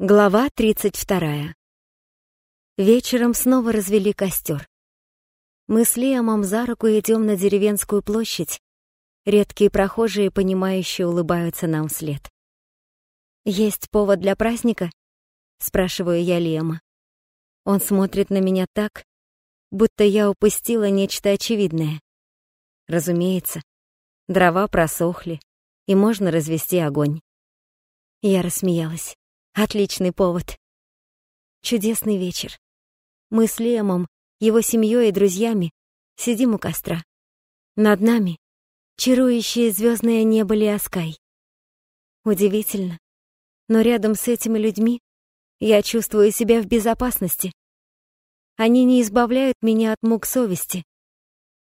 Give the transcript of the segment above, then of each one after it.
Глава 32. Вечером снова развели костер. Мы с Лиамом за руку идем на деревенскую площадь. Редкие прохожие, понимающие, улыбаются нам вслед. «Есть повод для праздника?» — спрашиваю я Лиама. Он смотрит на меня так, будто я упустила нечто очевидное. Разумеется, дрова просохли, и можно развести огонь. Я рассмеялась. Отличный повод. Чудесный вечер. Мы с Лемом, его семьей и друзьями сидим у костра. Над нами чарующее звездное небо Лиаскай. Удивительно, но рядом с этими людьми я чувствую себя в безопасности. Они не избавляют меня от мук совести.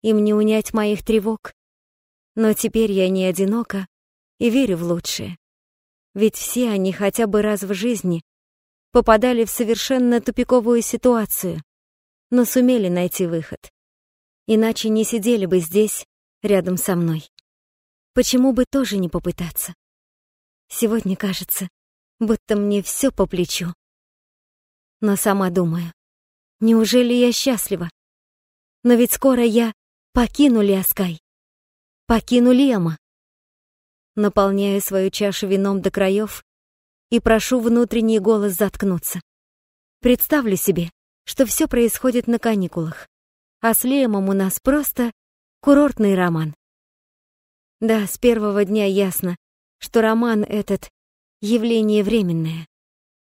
Им не унять моих тревог. Но теперь я не одинока и верю в лучшее. Ведь все они хотя бы раз в жизни попадали в совершенно тупиковую ситуацию, но сумели найти выход. Иначе не сидели бы здесь, рядом со мной. Почему бы тоже не попытаться? Сегодня кажется, будто мне все по плечу. Но сама думаю, неужели я счастлива? Но ведь скоро я покину Лиаскай, покину Лема наполняю свою чашу вином до краев и прошу внутренний голос заткнуться. Представлю себе, что все происходит на каникулах, а с Лемом у нас просто курортный роман. Да, с первого дня ясно, что роман этот — явление временное,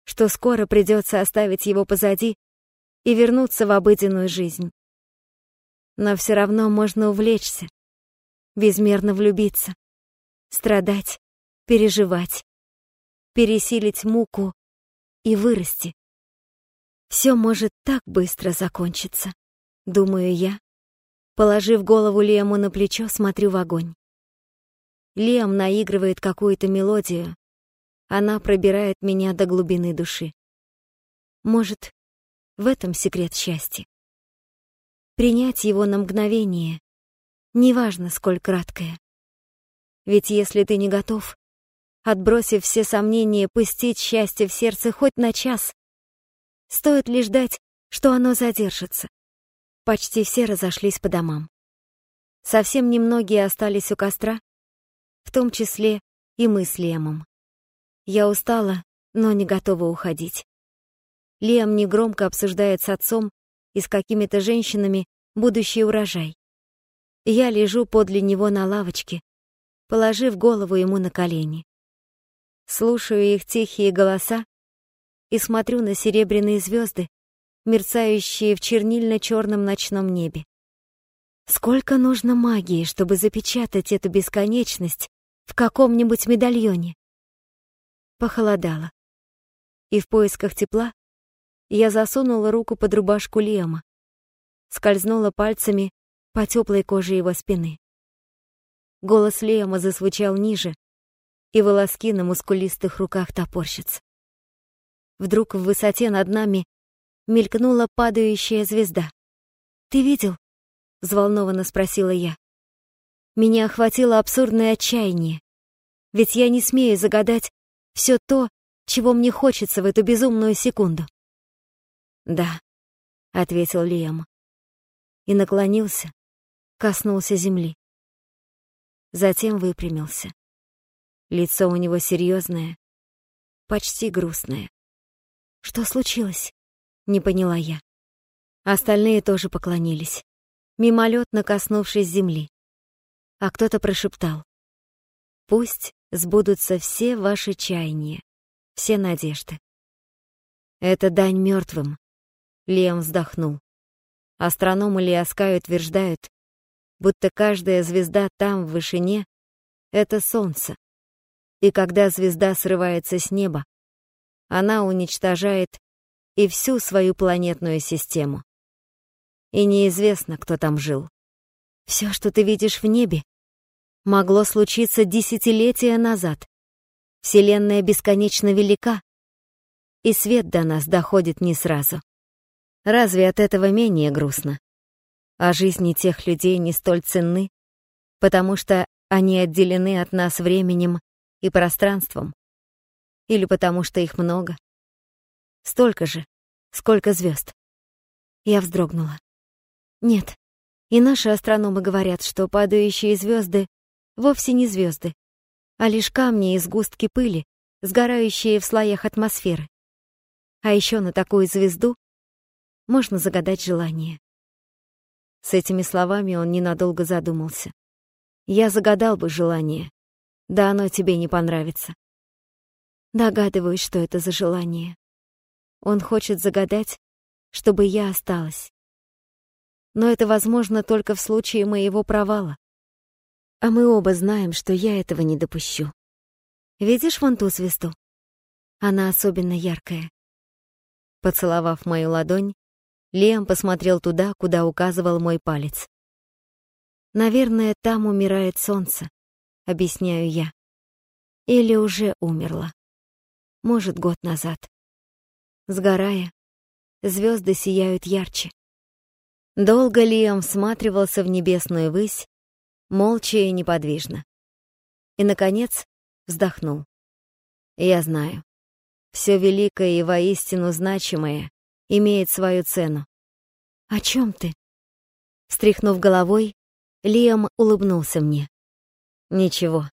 что скоро придется оставить его позади и вернуться в обыденную жизнь. Но все равно можно увлечься, безмерно влюбиться, страдать, переживать, пересилить муку и вырасти. Все может так быстро закончиться, думаю я. Положив голову Лему на плечо, смотрю в огонь. Лем наигрывает какую-то мелодию. Она пробирает меня до глубины души. Может, в этом секрет счастья. Принять его на мгновение, неважно, сколь краткое. Ведь если ты не готов, отбросив все сомнения, пустить счастье в сердце хоть на час, стоит лишь ждать, что оно задержится. Почти все разошлись по домам. Совсем немногие остались у костра, в том числе и мы с Лемом. Я устала, но не готова уходить. Лем негромко обсуждает с отцом и с какими-то женщинами будущий урожай. Я лежу подле него на лавочке, положив голову ему на колени. Слушаю их тихие голоса и смотрю на серебряные звезды, мерцающие в чернильно-черном ночном небе. Сколько нужно магии, чтобы запечатать эту бесконечность в каком-нибудь медальоне? Похолодало. И в поисках тепла я засунула руку под рубашку Лема, скользнула пальцами по теплой коже его спины. Голос Лема зазвучал ниже, и волоски на мускулистых руках топорщатся. Вдруг в высоте над нами мелькнула падающая звезда. «Ты видел?» — взволнованно спросила я. Меня охватило абсурдное отчаяние. Ведь я не смею загадать все то, чего мне хочется в эту безумную секунду. «Да», — ответил Лиам. И наклонился, коснулся земли затем выпрямился. Лицо у него серьезное, почти грустное. «Что случилось?» — не поняла я. Остальные тоже поклонились, мимолетно коснувшись земли. А кто-то прошептал. «Пусть сбудутся все ваши чаяния, все надежды». «Это дань мертвым», — Лем вздохнул. Астрономы Лиаскай утверждают, будто каждая звезда там, в вышине, — это солнце. И когда звезда срывается с неба, она уничтожает и всю свою планетную систему. И неизвестно, кто там жил. Все, что ты видишь в небе, могло случиться десятилетия назад. Вселенная бесконечно велика, и свет до нас доходит не сразу. Разве от этого менее грустно? А жизни тех людей не столь ценны, потому что они отделены от нас временем и пространством, или потому что их много, Столько же, сколько звезд. Я вздрогнула. Нет, и наши астрономы говорят, что падающие звезды вовсе не звезды, а лишь камни и сгустки пыли, сгорающие в слоях атмосферы. А еще на такую звезду можно загадать желание. С этими словами он ненадолго задумался. Я загадал бы желание. Да оно тебе не понравится. Догадываюсь, что это за желание. Он хочет загадать, чтобы я осталась. Но это возможно только в случае моего провала. А мы оба знаем, что я этого не допущу. Видишь вон ту звезду? Она особенно яркая. Поцеловав мою ладонь, Лиам посмотрел туда, куда указывал мой палец. «Наверное, там умирает солнце», — объясняю я. Или уже умерло. Может, год назад. Сгорая, звезды сияют ярче. Долго Лиам всматривался в небесную высь, молча и неподвижно. И, наконец, вздохнул. Я знаю, все великое и воистину значимое имеет свою цену. «О чем ты?» Стряхнув головой, Лиам улыбнулся мне. «Ничего,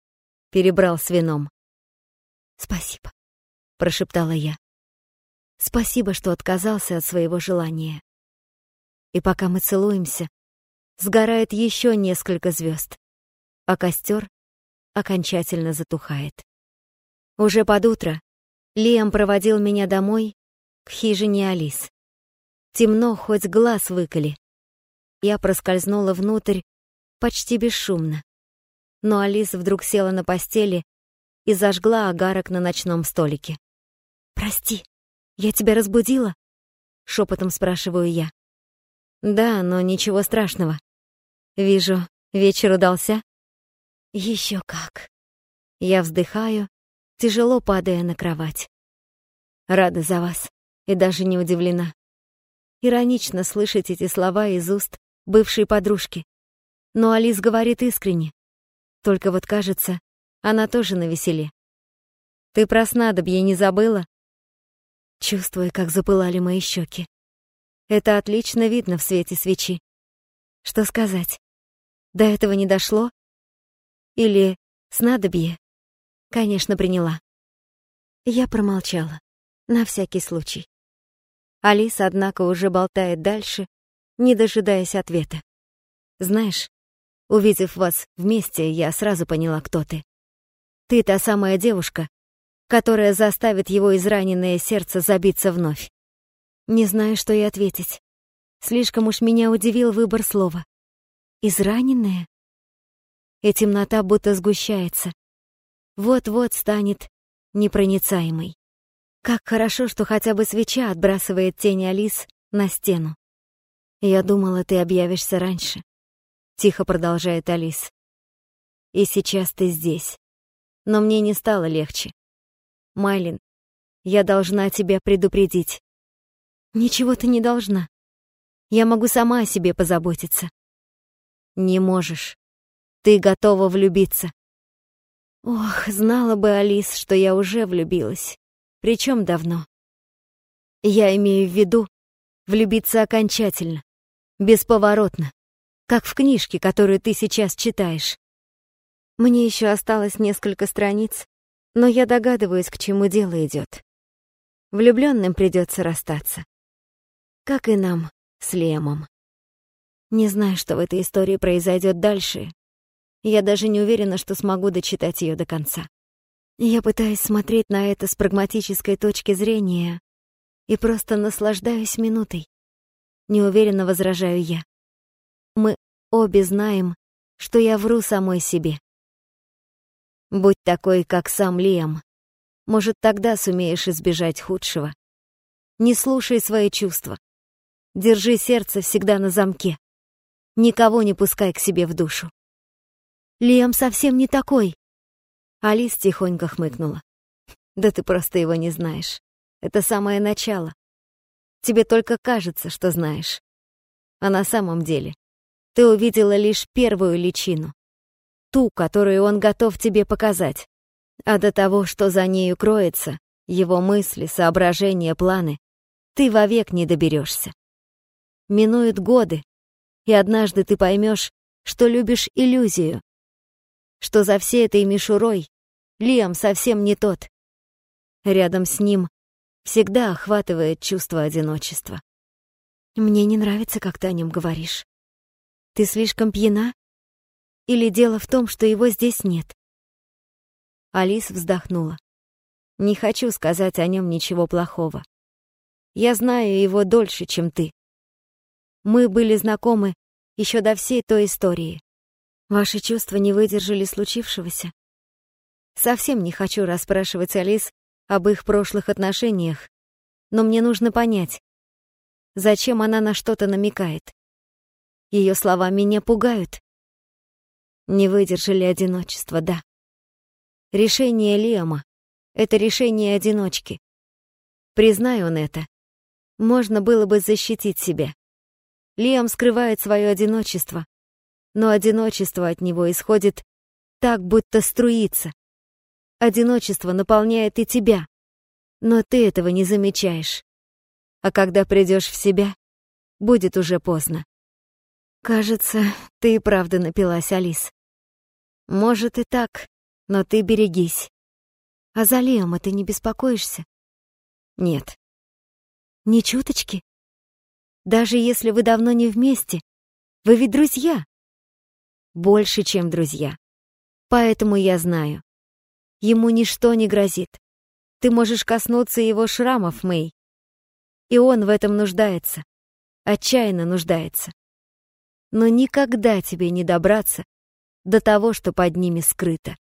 перебрал с вином». «Спасибо», — прошептала я. «Спасибо, что отказался от своего желания». И пока мы целуемся, сгорает еще несколько звезд, а костер окончательно затухает. Уже под утро Лиам проводил меня домой к хижине Алис. Темно, хоть глаз выколи. Я проскользнула внутрь почти бесшумно. Но Алис вдруг села на постели и зажгла огарок на ночном столике. «Прости, я тебя разбудила?» — шепотом спрашиваю я. «Да, но ничего страшного. Вижу, вечер удался?» «Еще как». Я вздыхаю, тяжело падая на кровать. Рада за вас и даже не удивлена. Иронично слышать эти слова из уст бывшей подружки. Но Алис говорит искренне. Только вот кажется, она тоже на веселе. Ты про снадобье не забыла? Чувствуя, как запылали мои щеки. Это отлично видно в свете свечи. Что сказать? До этого не дошло? Или снадобье? Конечно, приняла. Я промолчала. На всякий случай. Алиса, однако, уже болтает дальше, не дожидаясь ответа. Знаешь, увидев вас вместе, я сразу поняла, кто ты. Ты та самая девушка, которая заставит его израненное сердце забиться вновь. Не знаю, что и ответить. Слишком уж меня удивил выбор слова. Израненная? И темнота будто сгущается. Вот-вот станет непроницаемой. Как хорошо, что хотя бы свеча отбрасывает тень Алис на стену. Я думала, ты объявишься раньше. Тихо продолжает Алис. И сейчас ты здесь. Но мне не стало легче. Майлин, я должна тебя предупредить. Ничего ты не должна. Я могу сама о себе позаботиться. Не можешь. Ты готова влюбиться. Ох, знала бы Алис, что я уже влюбилась. Причем давно. Я имею в виду влюбиться окончательно, бесповоротно, как в книжке, которую ты сейчас читаешь. Мне еще осталось несколько страниц, но я догадываюсь, к чему дело идет. Влюбленным придется расстаться. Как и нам с Лемом. Не знаю, что в этой истории произойдет дальше. Я даже не уверена, что смогу дочитать ее до конца. Я пытаюсь смотреть на это с прагматической точки зрения и просто наслаждаюсь минутой. Неуверенно возражаю я. Мы обе знаем, что я вру самой себе. Будь такой, как сам Лиам. Может, тогда сумеешь избежать худшего. Не слушай свои чувства. Держи сердце всегда на замке. Никого не пускай к себе в душу. Лиам совсем не такой, Алис тихонько хмыкнула. «Да ты просто его не знаешь. Это самое начало. Тебе только кажется, что знаешь. А на самом деле ты увидела лишь первую личину. Ту, которую он готов тебе показать. А до того, что за нею кроется, Его мысли, соображения, планы ты вовек не доберешься. Минуют годы, и однажды ты поймешь, что любишь иллюзию, что за всей этой мишурой Лиам совсем не тот. Рядом с ним всегда охватывает чувство одиночества. Мне не нравится, как ты о нем говоришь. Ты слишком пьяна? Или дело в том, что его здесь нет? Алис вздохнула. Не хочу сказать о нем ничего плохого. Я знаю его дольше, чем ты. Мы были знакомы еще до всей той истории. Ваши чувства не выдержали случившегося. Совсем не хочу расспрашивать Алис об их прошлых отношениях, но мне нужно понять, зачем она на что-то намекает. Ее слова меня пугают. Не выдержали одиночества, да. Решение Лиама — это решение одиночки. Признай он это. Можно было бы защитить себя. Лиам скрывает свое одиночество, но одиночество от него исходит так, будто струится. Одиночество наполняет и тебя, но ты этого не замечаешь. А когда придешь в себя, будет уже поздно. Кажется, ты и правда напилась, Алис. Может и так, но ты берегись. А за Лиама ты не беспокоишься? Нет. Ни чуточки? Даже если вы давно не вместе, вы ведь друзья больше, чем друзья. Поэтому я знаю. Ему ничто не грозит. Ты можешь коснуться его шрамов, Мэй. И он в этом нуждается. Отчаянно нуждается. Но никогда тебе не добраться до того, что под ними скрыто.